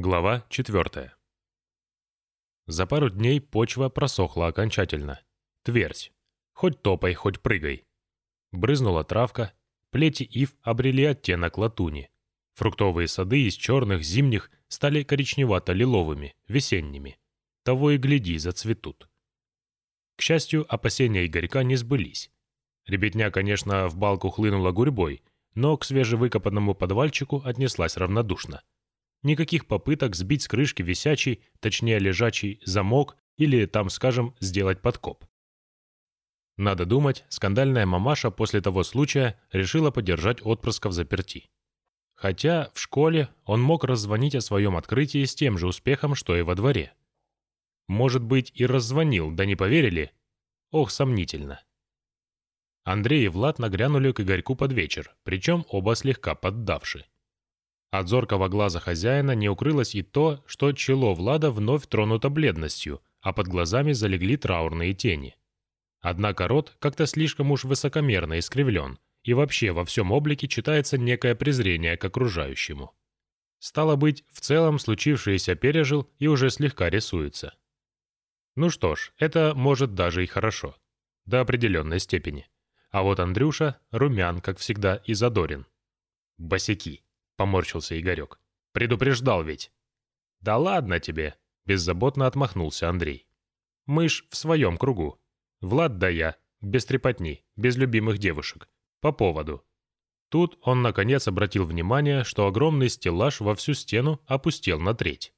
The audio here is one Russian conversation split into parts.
Глава 4. За пару дней почва просохла окончательно. Твердь. Хоть топай, хоть прыгай. Брызнула травка, плети ив обрели оттенок латуни. Фруктовые сады из черных зимних стали коричневато-лиловыми, весенними. Того и гляди, зацветут. К счастью, опасения Игорька не сбылись. Ребятня, конечно, в балку хлынула гурьбой, но к свежевыкопанному подвальчику отнеслась равнодушно. Никаких попыток сбить с крышки висячий, точнее лежачий, замок или, там, скажем, сделать подкоп. Надо думать, скандальная мамаша после того случая решила подержать в заперти. Хотя в школе он мог раззвонить о своем открытии с тем же успехом, что и во дворе. Может быть, и раззвонил, да не поверили? Ох, сомнительно. Андрей и Влад нагрянули к Игорьку под вечер, причем оба слегка поддавши. От зоркого глаза хозяина не укрылось и то, что чело Влада вновь тронуто бледностью, а под глазами залегли траурные тени. Однако рот как-то слишком уж высокомерно искривлен, и вообще во всем облике читается некое презрение к окружающему. Стало быть, в целом случившееся пережил и уже слегка рисуется. Ну что ж, это может даже и хорошо. До определенной степени. А вот Андрюша румян, как всегда, и задорен. Босяки поморщился Игорек. «Предупреждал ведь». «Да ладно тебе», — беззаботно отмахнулся Андрей. «Мы ж в своем кругу. Влад да я, без трепотни, без любимых девушек. По поводу». Тут он, наконец, обратил внимание, что огромный стеллаж во всю стену опустел на треть.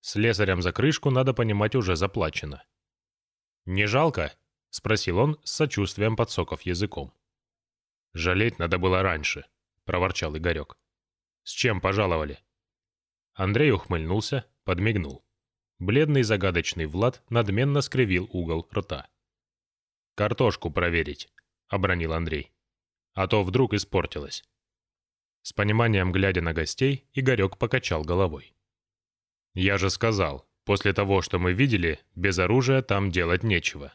С лесарем за крышку, надо понимать, уже заплачено. «Не жалко?» — спросил он с сочувствием подсоков языком. «Жалеть надо было раньше», — проворчал Игорек. «С чем пожаловали?» Андрей ухмыльнулся, подмигнул. Бледный загадочный Влад надменно скривил угол рта. «Картошку проверить», — обронил Андрей. «А то вдруг испортилось». С пониманием глядя на гостей, Игорек покачал головой. «Я же сказал, после того, что мы видели, без оружия там делать нечего».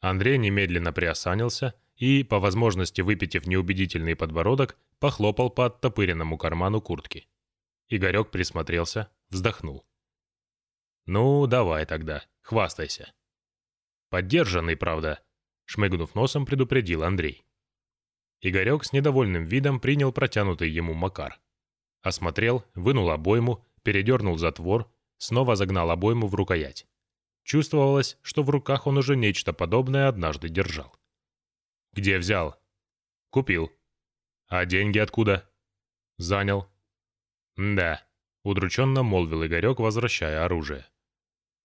Андрей немедленно приосанился и, по возможности выпитив неубедительный подбородок, похлопал по оттопыренному карману куртки. Игорек присмотрелся, вздохнул. «Ну, давай тогда, хвастайся». «Поддержанный, правда», — шмыгнув носом, предупредил Андрей. Игорек с недовольным видом принял протянутый ему Макар. Осмотрел, вынул обойму, передернул затвор, снова загнал обойму в рукоять. Чувствовалось, что в руках он уже нечто подобное однажды держал. «Где взял?» «Купил». «А деньги откуда?» «Занял». «Да», — удрученно молвил Игорек, возвращая оружие.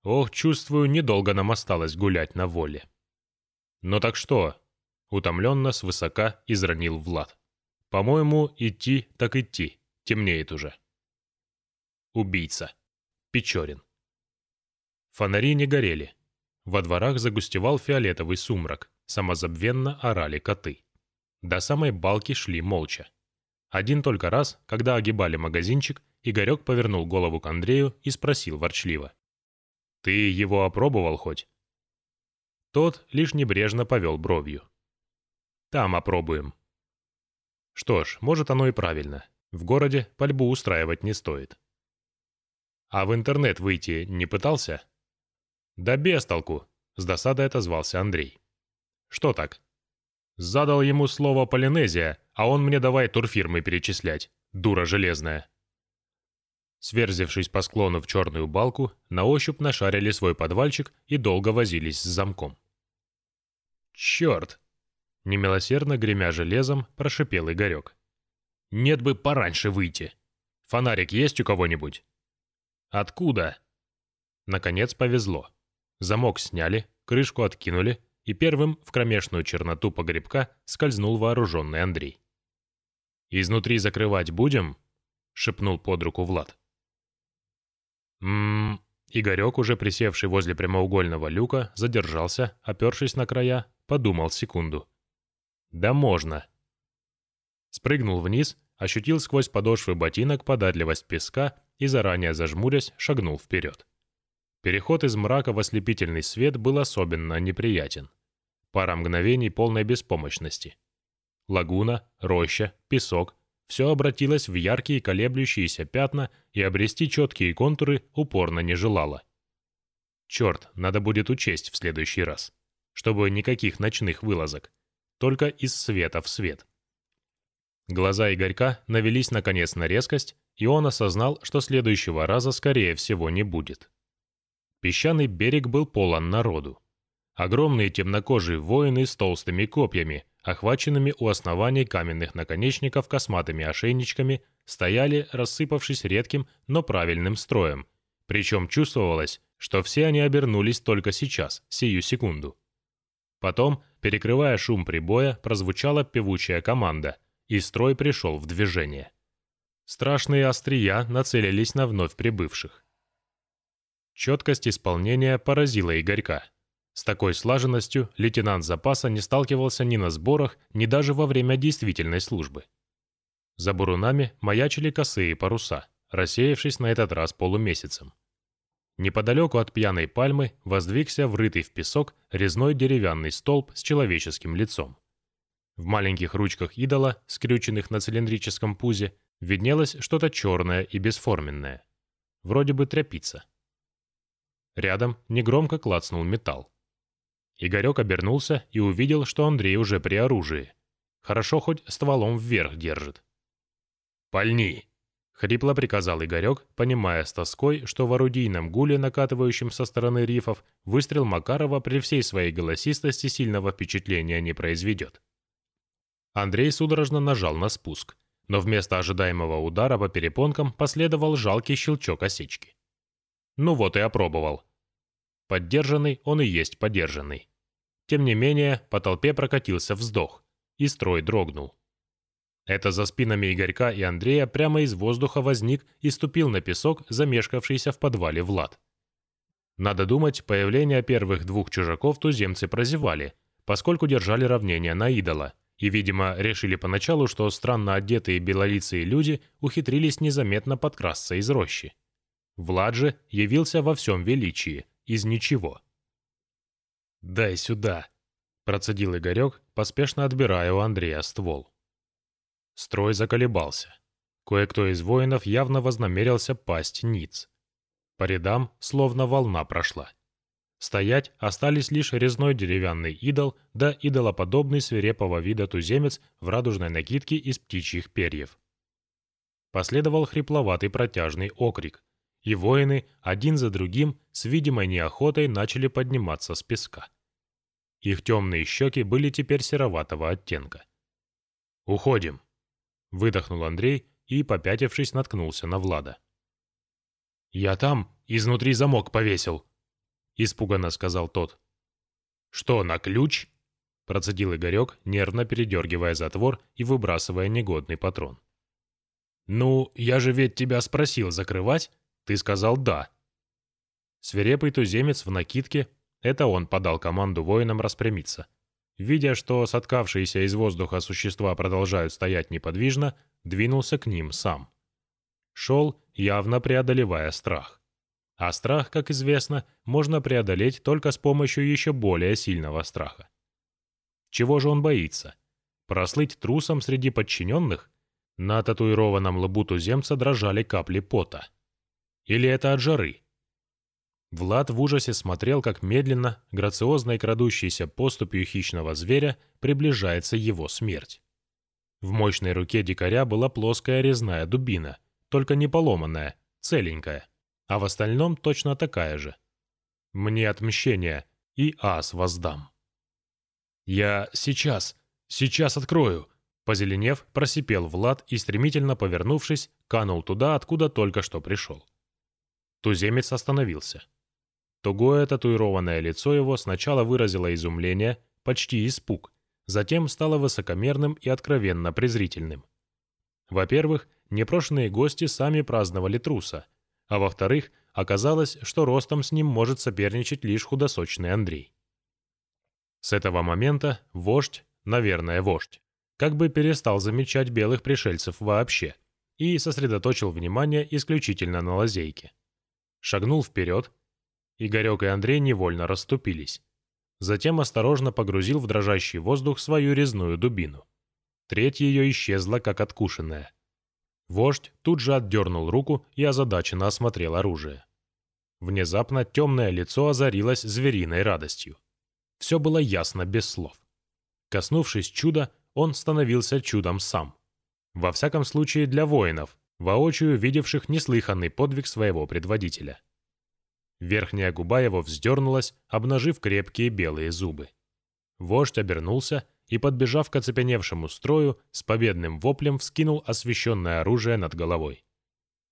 «Ох, чувствую, недолго нам осталось гулять на воле». «Ну так что?» — утомленно свысока изранил Влад. «По-моему, идти так идти, темнеет уже». Убийца. Печорин. Фонари не горели. Во дворах загустевал фиолетовый сумрак. Самозабвенно орали коты. До самой балки шли молча. Один только раз, когда огибали магазинчик, Игорек повернул голову к Андрею и спросил ворчливо. «Ты его опробовал хоть?» Тот лишь небрежно повел бровью. «Там опробуем». Что ж, может оно и правильно. В городе пальбу устраивать не стоит. А в интернет выйти не пытался? Да без толку, с досадой отозвался Андрей. Что так? Задал ему слово Полинезия, а он мне давай турфирмы перечислять. Дура железная. Сверзившись по склону в черную балку, на ощупь нашарили свой подвальчик и долго возились с замком. «Черт!» — немилосердно гремя железом, прошипел Игорек. «Нет бы пораньше выйти. Фонарик есть у кого-нибудь?» «Откуда?» Наконец повезло. Замок сняли, крышку откинули, и первым в кромешную черноту погребка скользнул вооруженный Андрей. «Изнутри закрывать будем?» — шепнул под руку Влад. «Ммм...» Игорек, уже присевший возле прямоугольного люка, задержался, опершись на края, подумал секунду. «Да можно!» Спрыгнул вниз, ощутил сквозь подошвы ботинок податливость песка и, заранее зажмурясь, шагнул вперед. Переход из мрака в ослепительный свет был особенно неприятен. Пара мгновений полной беспомощности. Лагуна, роща, песок, все обратилось в яркие колеблющиеся пятна и обрести четкие контуры упорно не желало. Черт, надо будет учесть в следующий раз. Чтобы никаких ночных вылазок. Только из света в свет. Глаза Игорька навелись наконец на резкость, и он осознал, что следующего раза, скорее всего, не будет. Песчаный берег был полон народу. Огромные темнокожие воины с толстыми копьями, охваченными у оснований каменных наконечников косматыми ошейничками, стояли, рассыпавшись редким, но правильным строем. Причем чувствовалось, что все они обернулись только сейчас, сию секунду. Потом, перекрывая шум прибоя, прозвучала певучая команда, и строй пришел в движение. Страшные острия нацелились на вновь прибывших. Четкость исполнения поразила Игорька. С такой слаженностью лейтенант запаса не сталкивался ни на сборах, ни даже во время действительной службы. За бурунами маячили косые паруса, рассеявшись на этот раз полумесяцем. Неподалеку от пьяной пальмы воздвигся врытый в песок резной деревянный столб с человеческим лицом. В маленьких ручках идола, скрюченных на цилиндрическом пузе, виднелось что-то черное и бесформенное. Вроде бы тряпица. Рядом негромко клацнул металл. Игорек обернулся и увидел, что Андрей уже при оружии. Хорошо хоть стволом вверх держит. «Пальни!» Хрипло приказал Игорек, понимая с тоской, что в орудийном гуле, накатывающем со стороны рифов, выстрел Макарова при всей своей голосистости сильного впечатления не произведет. Андрей судорожно нажал на спуск, но вместо ожидаемого удара по перепонкам последовал жалкий щелчок осечки. Ну вот и опробовал. Поддержанный он и есть поддержанный. Тем не менее, по толпе прокатился вздох, и строй дрогнул. Это за спинами Игорька и Андрея прямо из воздуха возник и ступил на песок, замешкавшийся в подвале Влад. Надо думать, появление первых двух чужаков туземцы прозевали, поскольку держали равнение на идола, и, видимо, решили поначалу, что странно одетые белолицые люди ухитрились незаметно подкрасться из рощи. Влад же явился во всем величии, из ничего. «Дай сюда», — процедил Игорек, поспешно отбирая у Андрея ствол. Строй заколебался. Кое-кто из воинов явно вознамерился пасть ниц. По рядам словно волна прошла. Стоять остались лишь резной деревянный идол да идолоподобный свирепого вида туземец в радужной накидке из птичьих перьев. Последовал хрипловатый протяжный окрик, и воины один за другим с видимой неохотой начали подниматься с песка. Их темные щеки были теперь сероватого оттенка. «Уходим!» Выдохнул Андрей и, попятившись, наткнулся на Влада. «Я там изнутри замок повесил», — испуганно сказал тот. «Что, на ключ?» — процедил Игорек, нервно передергивая затвор и выбрасывая негодный патрон. «Ну, я же ведь тебя спросил закрывать. Ты сказал «да». Свирепый туземец в накидке — это он подал команду воинам распрямиться. Видя, что соткавшиеся из воздуха существа продолжают стоять неподвижно, двинулся к ним сам. Шел, явно преодолевая страх. А страх, как известно, можно преодолеть только с помощью еще более сильного страха. Чего же он боится? Прослыть трусом среди подчиненных? На татуированном лбу туземца дрожали капли пота. Или это от жары? Влад в ужасе смотрел, как медленно, грациозной крадущейся поступью хищного зверя приближается его смерть. В мощной руке дикаря была плоская резная дубина, только не поломанная, целенькая, а в остальном точно такая же. «Мне отмщение, и ас воздам». «Я сейчас, сейчас открою», Позеленев, просипел Влад и, стремительно повернувшись, канул туда, откуда только что пришел. Туземец остановился. Тугое татуированное лицо его сначала выразило изумление, почти испуг, затем стало высокомерным и откровенно презрительным. Во-первых, непрошенные гости сами праздновали труса, а во-вторых, оказалось, что ростом с ним может соперничать лишь худосочный Андрей. С этого момента вождь, наверное, вождь, как бы перестал замечать белых пришельцев вообще и сосредоточил внимание исключительно на лазейке. Шагнул вперед, Игорек и Андрей невольно расступились. Затем осторожно погрузил в дрожащий воздух свою резную дубину. Треть ее исчезла, как откушенная. Вождь тут же отдернул руку и озадаченно осмотрел оружие. Внезапно темное лицо озарилось звериной радостью. Все было ясно без слов. Коснувшись чуда, он становился чудом сам. Во всяком случае для воинов, воочию видевших неслыханный подвиг своего предводителя. Верхняя губа его вздернулась, обнажив крепкие белые зубы. Вождь обернулся и, подбежав к оцепеневшему строю, с победным воплем вскинул освещенное оружие над головой.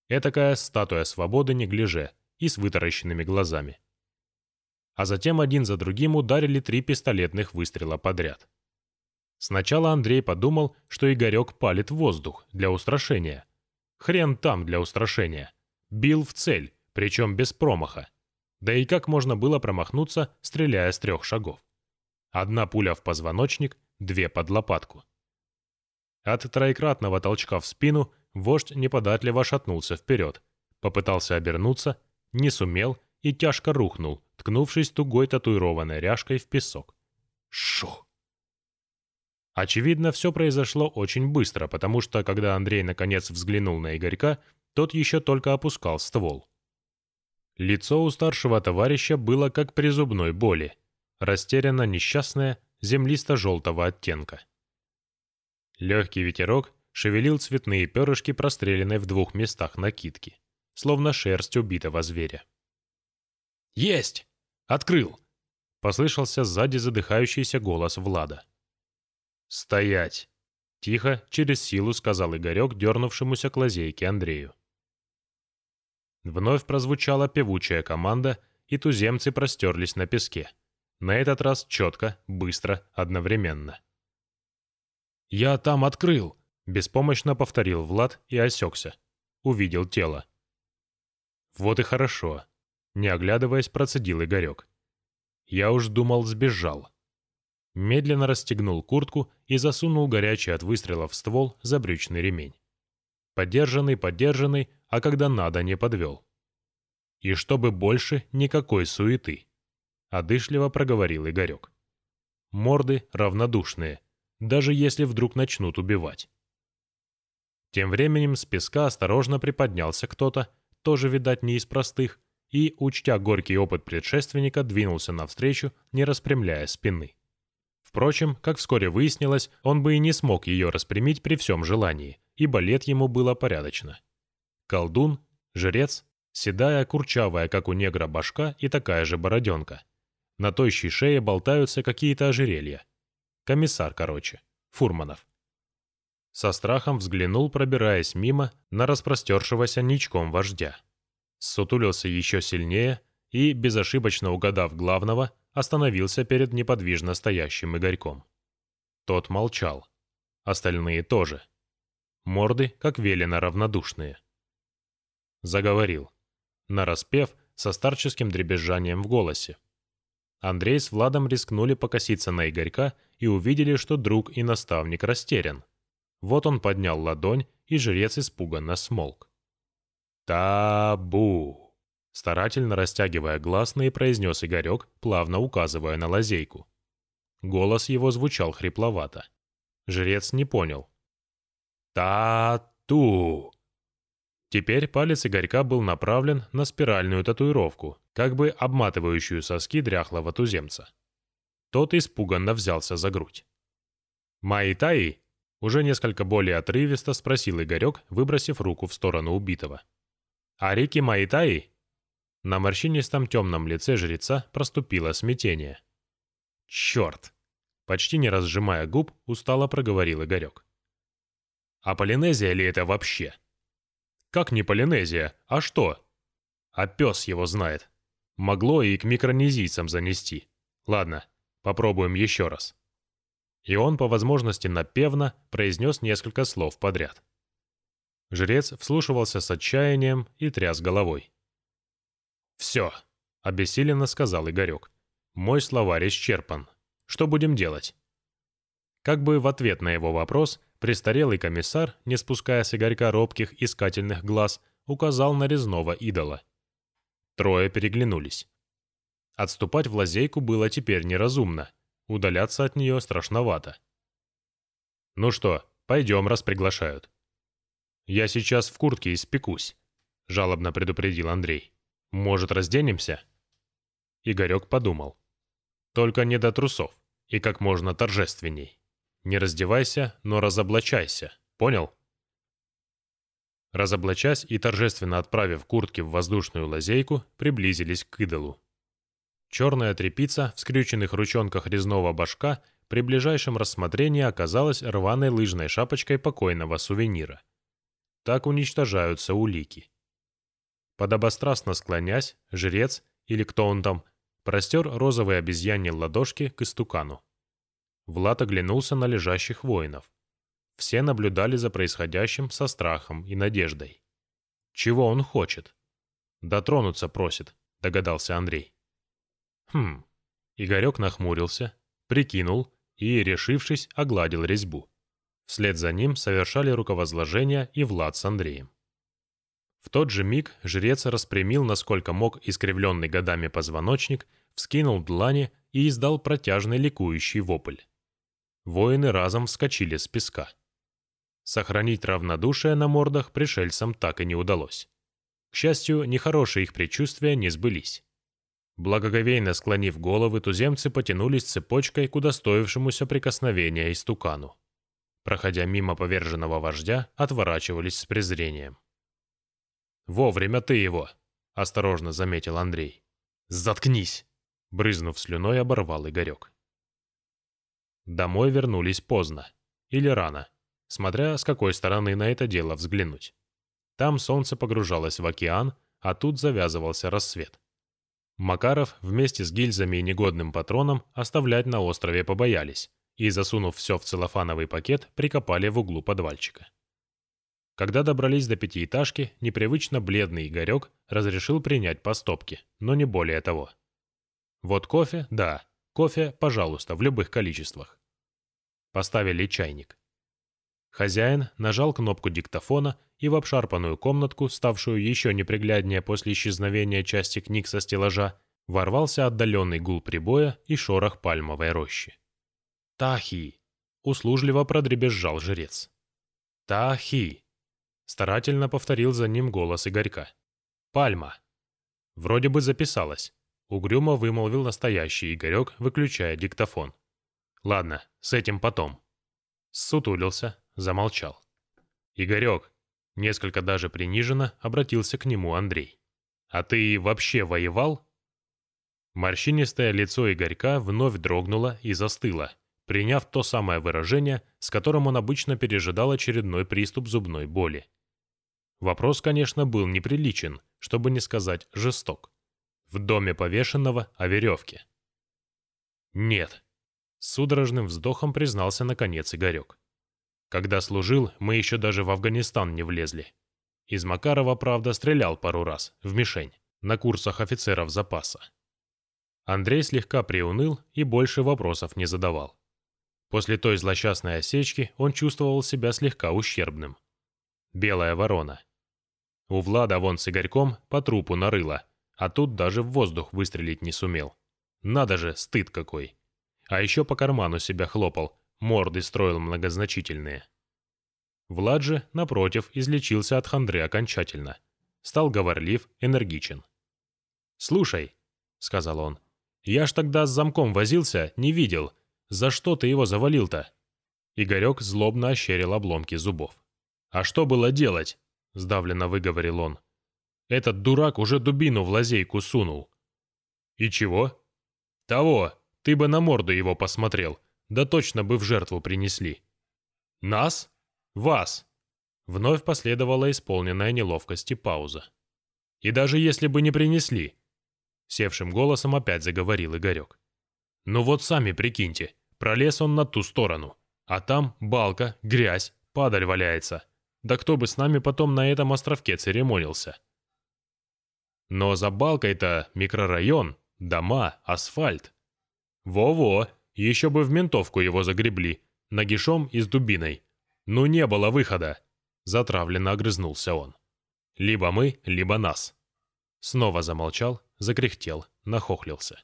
Этакая статуя свободы неглиже и с вытаращенными глазами. А затем один за другим ударили три пистолетных выстрела подряд. Сначала Андрей подумал, что Игорек палит воздух для устрашения. Хрен там для устрашения. Бил в цель, причем без промаха. Да и как можно было промахнуться, стреляя с трех шагов? Одна пуля в позвоночник, две под лопатку. От троекратного толчка в спину вождь неподатливо шатнулся вперед, попытался обернуться, не сумел и тяжко рухнул, ткнувшись тугой татуированной ряжкой в песок. Шух! Очевидно, все произошло очень быстро, потому что, когда Андрей наконец взглянул на Игорька, тот еще только опускал ствол. Лицо у старшего товарища было как при зубной боли, растерянно несчастное, землисто-желтого оттенка. Легкий ветерок шевелил цветные перышки простреленной в двух местах накидки, словно шерсть убитого зверя. «Есть! Открыл!» — послышался сзади задыхающийся голос Влада. «Стоять!» — тихо, через силу сказал Игорек, дернувшемуся к лазейке Андрею. Вновь прозвучала певучая команда, и туземцы простерлись на песке. На этот раз четко, быстро, одновременно. «Я там открыл!» — беспомощно повторил Влад и осекся. Увидел тело. «Вот и хорошо», — не оглядываясь, процедил Игорек. «Я уж думал, сбежал» медленно расстегнул куртку и засунул горячий от выстрелов ствол за брючный ремень. Подержанный, подержанный, а когда надо, не подвел. И чтобы больше никакой суеты. Одышливо проговорил Игорек. Морды равнодушные, даже если вдруг начнут убивать. Тем временем с песка осторожно приподнялся кто-то, тоже, видать, не из простых, и, учтя горький опыт предшественника, двинулся навстречу, не распрямляя спины. Впрочем, как вскоре выяснилось, он бы и не смог ее распрямить при всем желании, ибо лет ему было порядочно. Колдун, жрец, седая, курчавая, как у негра, башка и такая же бороденка. На тощей шее болтаются какие-то ожерелья. Комиссар, короче. Фурманов. Со страхом взглянул, пробираясь мимо, на распростершегося ничком вождя. Сутулился еще сильнее и, безошибочно угадав главного, остановился перед неподвижно стоящим Игорьком. Тот молчал. Остальные тоже. Морды, как велено, равнодушные. Заговорил. Нараспев, со старческим дребезжанием в голосе. Андрей с Владом рискнули покоситься на Игорька и увидели, что друг и наставник растерян. Вот он поднял ладонь, и жрец испуганно смолк. «Табу!» Старательно растягивая гласные, произнес Игорек, плавно указывая на лазейку. Голос его звучал хрипловато. Жрец не понял. «Та-ту!» Теперь палец Игорька был направлен на спиральную татуировку, как бы обматывающую соски дряхлого туземца. Тот испуганно взялся за грудь. «Маитаи?» — уже несколько более отрывисто спросил Игорек, выбросив руку в сторону убитого. «Арики Маитаи?» На морщинистом темном лице жреца проступило смятение. «Черт!» Почти не разжимая губ, устало проговорил Игорек. «А Полинезия ли это вообще?» «Как не Полинезия? А что?» «А пес его знает. Могло и к микронезийцам занести. Ладно, попробуем еще раз». И он, по возможности напевно, произнес несколько слов подряд. Жрец вслушивался с отчаянием и тряс головой. «Все», — обессиленно сказал Игорек. «Мой словарь исчерпан. Что будем делать?» Как бы в ответ на его вопрос, престарелый комиссар, не спуская с Игорька робких искательных глаз, указал на резного идола. Трое переглянулись. Отступать в лазейку было теперь неразумно, удаляться от нее страшновато. «Ну что, пойдем, раз приглашают». «Я сейчас в куртке испекусь», — жалобно предупредил Андрей. «Может, разденемся?» Игорек подумал. «Только не до трусов и как можно торжественней. Не раздевайся, но разоблачайся. Понял?» Разоблачась и торжественно отправив куртки в воздушную лазейку, приблизились к идолу. Черная трепица в скрюченных ручонках резного башка при ближайшем рассмотрении оказалась рваной лыжной шапочкой покойного сувенира. Так уничтожаются улики. Подобострастно склонясь, жрец, или кто он там, простер розовые обезьяньи ладошки к истукану. Влад оглянулся на лежащих воинов. Все наблюдали за происходящим со страхом и надеждой. «Чего он хочет?» «Дотронуться просит», — догадался Андрей. «Хм». Игорек нахмурился, прикинул и, решившись, огладил резьбу. Вслед за ним совершали руковозложение и Влад с Андреем. В тот же миг жрец распрямил, насколько мог искривленный годами позвоночник, вскинул длани и издал протяжный ликующий вопль. Воины разом вскочили с песка. Сохранить равнодушие на мордах пришельцам так и не удалось. К счастью, нехорошие их предчувствия не сбылись. Благоговейно склонив головы, туземцы потянулись цепочкой к удостоившемуся прикосновения истукану. Проходя мимо поверженного вождя, отворачивались с презрением. «Вовремя ты его!» — осторожно заметил Андрей. «Заткнись!» — брызнув слюной, оборвал Игорек. Домой вернулись поздно. Или рано смотря с какой стороны на это дело взглянуть. Там солнце погружалось в океан, а тут завязывался рассвет. Макаров вместе с гильзами и негодным патроном оставлять на острове побоялись и, засунув все в целлофановый пакет, прикопали в углу подвальчика. Когда добрались до пятиэтажки, непривычно бледный Игорек разрешил принять по но не более того. Вот кофе, да, кофе, пожалуйста, в любых количествах. Поставили чайник. Хозяин нажал кнопку диктофона, и в обшарпанную комнатку, ставшую еще непригляднее после исчезновения части книг со стеллажа, ворвался отдаленный гул прибоя и шорох пальмовой рощи. «Тахи!» — услужливо продребезжал жрец. «Тахи!» — старательно повторил за ним голос Игорька. «Пальма!» Вроде бы записалось. Угрюмо вымолвил настоящий Игорек, выключая диктофон. «Ладно, с этим потом». Сутулился, замолчал. «Игорек», несколько даже приниженно, обратился к нему Андрей. «А ты вообще воевал?» Морщинистое лицо Игорька вновь дрогнуло и застыло, приняв то самое выражение, с которым он обычно пережидал очередной приступ зубной боли. Вопрос, конечно, был неприличен, чтобы не сказать жесток. В доме повешенного о веревке. «Нет», — судорожным вздохом признался наконец Игорек. Когда служил, мы еще даже в Афганистан не влезли. Из Макарова, правда, стрелял пару раз, в мишень, на курсах офицеров запаса. Андрей слегка приуныл и больше вопросов не задавал. После той злосчастной осечки он чувствовал себя слегка ущербным. Белая ворона. У Влада вон с Игорьком по трупу нарыло, а тут даже в воздух выстрелить не сумел. Надо же, стыд какой. А еще по карману себя хлопал, морды строил многозначительные. Влад же, напротив, излечился от хандры окончательно. Стал говорлив, энергичен. «Слушай», — сказал он, — «я ж тогда с замком возился, не видел. За что ты его завалил-то?» Игорек злобно ощерил обломки зубов. «А что было делать?» — сдавленно выговорил он. «Этот дурак уже дубину в лазейку сунул». «И чего?» «Того, ты бы на морду его посмотрел. Да точно бы в жертву принесли. Нас? Вас. Вновь последовала исполненная неловкости пауза. И даже если бы не принесли, севшим голосом опять заговорил Игорек. Ну вот сами прикиньте, пролез он на ту сторону, а там балка, грязь, падаль валяется. Да кто бы с нами потом на этом островке церемонился? Но за балкой-то микрорайон, дома, асфальт. Во-во, еще бы в ментовку его загребли, нагишом и с дубиной. Ну не было выхода. Затравленно огрызнулся он. Либо мы, либо нас. Снова замолчал, закряхтел, нахохлился.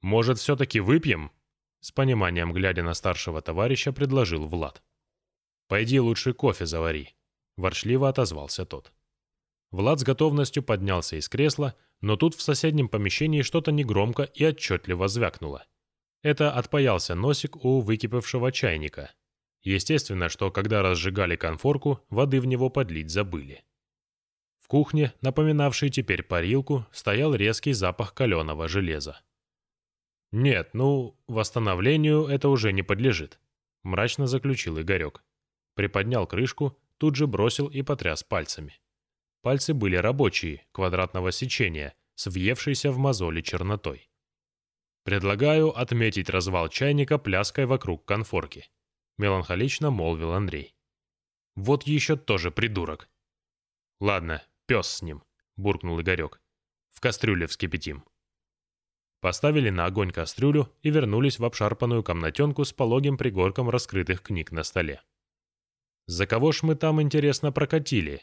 «Может, все-таки выпьем?» С пониманием, глядя на старшего товарища, предложил Влад. «Пойди лучше кофе завари. — ворчливо отозвался тот. Влад с готовностью поднялся из кресла, но тут в соседнем помещении что-то негромко и отчетливо звякнуло. Это отпаялся носик у выкипевшего чайника. Естественно, что когда разжигали конфорку, воды в него подлить забыли. В кухне, напоминавшей теперь парилку, стоял резкий запах каленого железа. «Нет, ну, восстановлению это уже не подлежит», — мрачно заключил Игорек. Приподнял крышку, тут же бросил и потряс пальцами. Пальцы были рабочие, квадратного сечения, с въевшейся в мозоли чернотой. «Предлагаю отметить развал чайника пляской вокруг конфорки», — меланхолично молвил Андрей. «Вот еще тоже придурок». «Ладно, пес с ним», — буркнул Игорек. «В кастрюле вскипятим». Поставили на огонь кастрюлю и вернулись в обшарпанную комнатенку с пологим пригорком раскрытых книг на столе. «За кого ж мы там, интересно, прокатили?»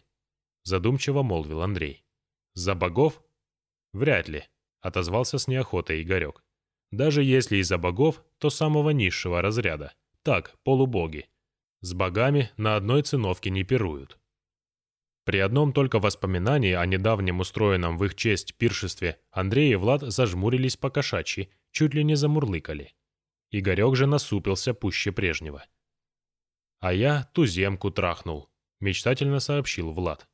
задумчиво молвил Андрей. «За богов?» «Вряд ли», — отозвался с неохотой Игорек. «Даже если и за богов, то самого низшего разряда. Так, полубоги. С богами на одной циновке не пируют». При одном только воспоминании о недавнем устроенном в их честь пиршестве Андрей и Влад зажмурились по кошачьи, чуть ли не замурлыкали. Игорек же насупился пуще прежнего. «А я туземку трахнул», — мечтательно сообщил Влад.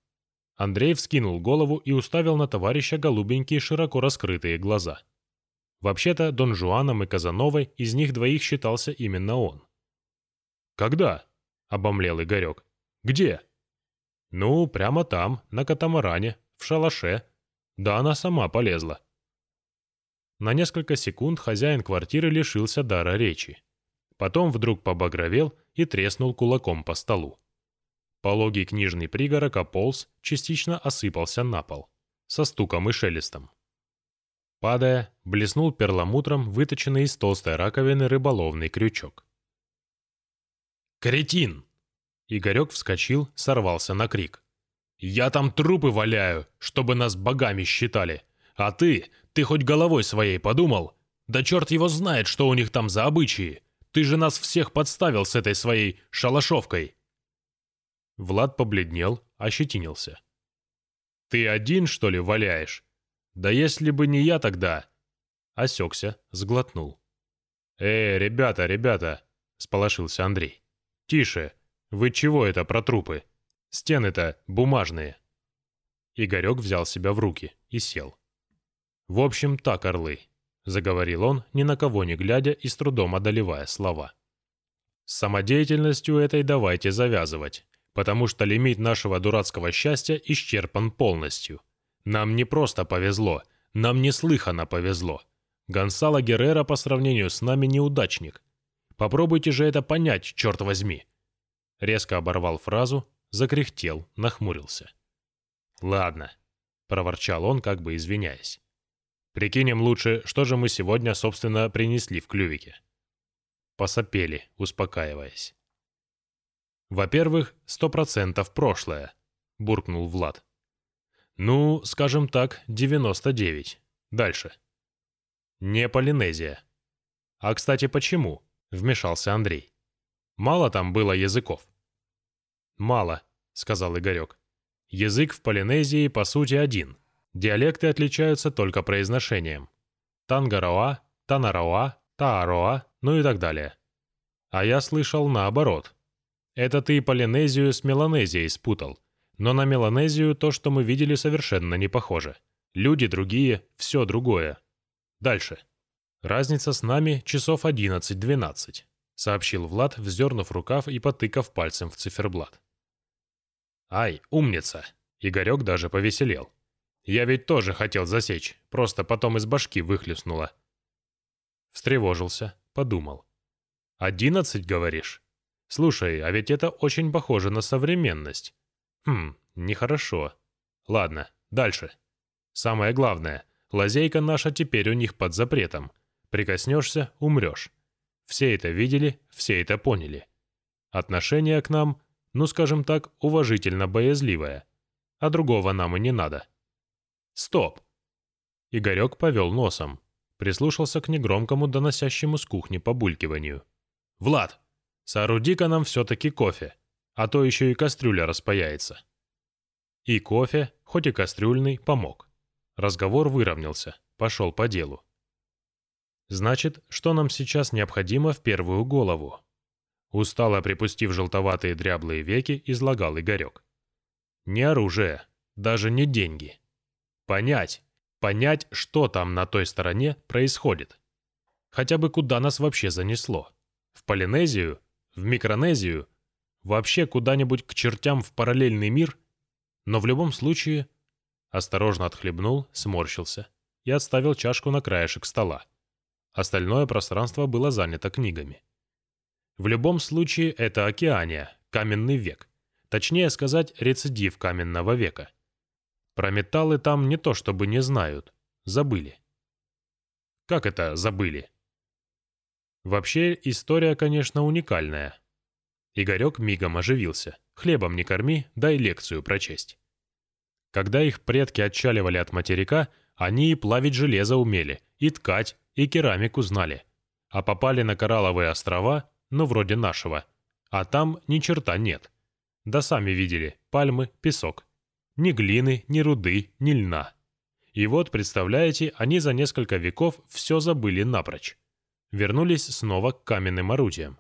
Андрей вскинул голову и уставил на товарища голубенькие широко раскрытые глаза. Вообще-то Дон Жуаном и Казановой из них двоих считался именно он. «Когда?» — обомлел Игорек. «Где?» «Ну, прямо там, на катамаране, в шалаше. Да она сама полезла». На несколько секунд хозяин квартиры лишился дара речи. Потом вдруг побагровел и треснул кулаком по столу. Пологий книжный пригорок ополз, частично осыпался на пол. Со стуком и шелестом. Падая, блеснул перламутром выточенный из толстой раковины рыболовный крючок. «Кретин!» Игорек вскочил, сорвался на крик. «Я там трупы валяю, чтобы нас богами считали. А ты, ты хоть головой своей подумал? Да черт его знает, что у них там за обычаи. Ты же нас всех подставил с этой своей шалашовкой. Влад побледнел, ощетинился. «Ты один, что ли, валяешь? Да если бы не я тогда...» Осекся, сглотнул. «Э, ребята, ребята!» — сполошился Андрей. «Тише! Вы чего это про трупы? Стены-то бумажные!» Игорек взял себя в руки и сел. «В общем, так, орлы», — заговорил он, ни на кого не глядя и с трудом одолевая слова. «С самодеятельностью этой давайте завязывать потому что лимит нашего дурацкого счастья исчерпан полностью. Нам не просто повезло, нам неслыханно повезло. Гонсало Геррера по сравнению с нами неудачник. Попробуйте же это понять, черт возьми. Резко оборвал фразу, закряхтел, нахмурился. «Ладно», — проворчал он, как бы извиняясь. «Прикинем лучше, что же мы сегодня, собственно, принесли в клювике». Посопели, успокаиваясь. «Во-первых, сто процентов прошлое», — буркнул Влад. «Ну, скажем так, девяносто девять. Дальше». «Не Полинезия». «А, кстати, почему?» — вмешался Андрей. «Мало там было языков». «Мало», — сказал Игорек. «Язык в Полинезии, по сути, один. Диалекты отличаются только произношением. Тангароа, Танароа, Таароа, ну и так далее. А я слышал наоборот. Это ты Полинезию с Меланезией спутал. Но на Меланезию то, что мы видели, совершенно не похоже. Люди другие, все другое. Дальше. Разница с нами часов 11-12, сообщил Влад, вздернув рукав и потыкав пальцем в циферблат. Ай, умница. Игорек даже повеселел. Я ведь тоже хотел засечь, просто потом из башки выхлестнуло. Встревожился, подумал. «Одиннадцать, говоришь?» Слушай, а ведь это очень похоже на современность. Хм, нехорошо. Ладно, дальше. Самое главное, лазейка наша теперь у них под запретом. Прикоснешься — умрешь. Все это видели, все это поняли. Отношение к нам, ну скажем так, уважительно-боязливое. А другого нам и не надо. Стоп! Игорек повел носом. Прислушался к негромкому доносящему с кухни побулькиванию. «Влад, Сооруди-ка нам все-таки кофе. а то еще и кастрюля распаяется. И кофе, хоть и кастрюльный, помог. Разговор выровнялся, пошел по делу. Значит, что нам сейчас необходимо в первую голову? Устало припустив желтоватые дряблые веки, излагал Игорек. Не оружие, даже не деньги. Понять, понять, что там на той стороне происходит. Хотя бы куда нас вообще занесло. В Полинезию? В Микронезию? Вообще куда-нибудь к чертям в параллельный мир? Но в любом случае... Осторожно отхлебнул, сморщился и отставил чашку на краешек стола. Остальное пространство было занято книгами. В любом случае, это Океания, каменный век. Точнее сказать, рецидив каменного века. Про металлы там не то чтобы не знают, забыли. Как это забыли? Вообще, история, конечно, уникальная. Игорек мигом оживился. Хлебом не корми, дай лекцию прочесть. Когда их предки отчаливали от материка, они и плавить железо умели, и ткать, и керамику знали. А попали на коралловые острова, ну вроде нашего. А там ни черта нет. Да сами видели, пальмы, песок. Ни глины, ни руды, ни льна. И вот, представляете, они за несколько веков все забыли напрочь. Вернулись снова к каменным орудиям.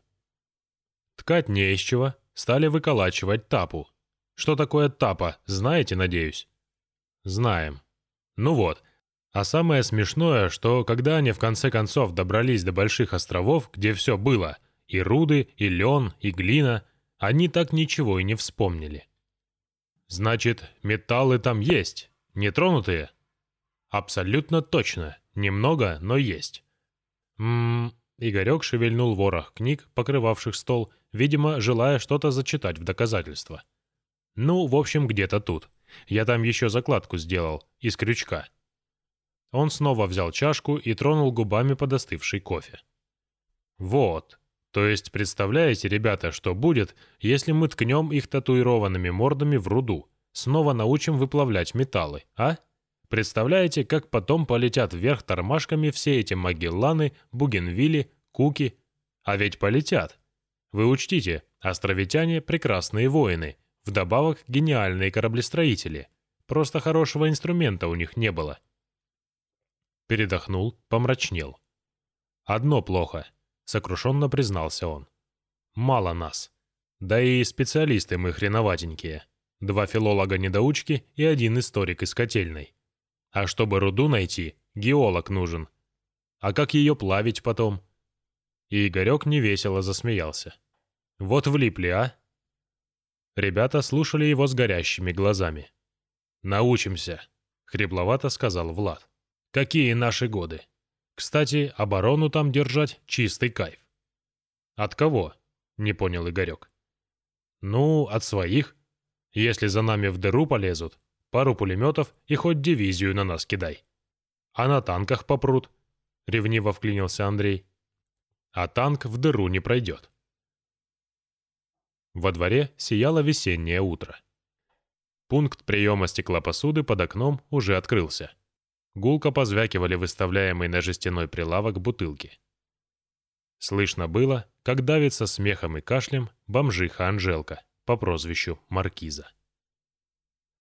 Ткать не из чего, стали выколачивать тапу. Что такое тапа, знаете, надеюсь? Знаем. Ну вот. А самое смешное, что когда они в конце концов добрались до больших островов, где все было, и руды, и лен, и глина, они так ничего и не вспомнили. Значит, металлы там есть, нетронутые? Абсолютно точно. Немного, но есть. Ммм, Игорек шевельнул ворох книг, покрывавших стол, видимо, желая что-то зачитать в доказательство. «Ну, в общем, где-то тут. Я там еще закладку сделал, из крючка». Он снова взял чашку и тронул губами подостывший кофе. «Вот. То есть, представляете, ребята, что будет, если мы ткнем их татуированными мордами в руду, снова научим выплавлять металлы, а?» Представляете, как потом полетят вверх тормашками все эти Магелланы, Бугенвилли, Куки? А ведь полетят. Вы учтите, островитяне – прекрасные воины, вдобавок гениальные кораблестроители. Просто хорошего инструмента у них не было. Передохнул, помрачнел. «Одно плохо», — сокрушенно признался он. «Мало нас. Да и специалисты мы хреноватенькие. Два филолога-недоучки и один историк из котельной. А чтобы руду найти, геолог нужен. А как ее плавить потом? И Игорек невесело засмеялся. Вот влипли, а? Ребята слушали его с горящими глазами. «Научимся», — хрипловато сказал Влад. «Какие наши годы? Кстати, оборону там держать — чистый кайф». «От кого?» — не понял Игорек. «Ну, от своих. Если за нами в дыру полезут, пару пулеметов и хоть дивизию на нас кидай. А на танках попрут, — ревниво вклинился Андрей. А танк в дыру не пройдет. Во дворе сияло весеннее утро. Пункт приема стеклопосуды под окном уже открылся. Гулко позвякивали выставляемые на жестяной прилавок бутылки. Слышно было, как давится смехом и кашлем бомжиха Анжелка по прозвищу Маркиза.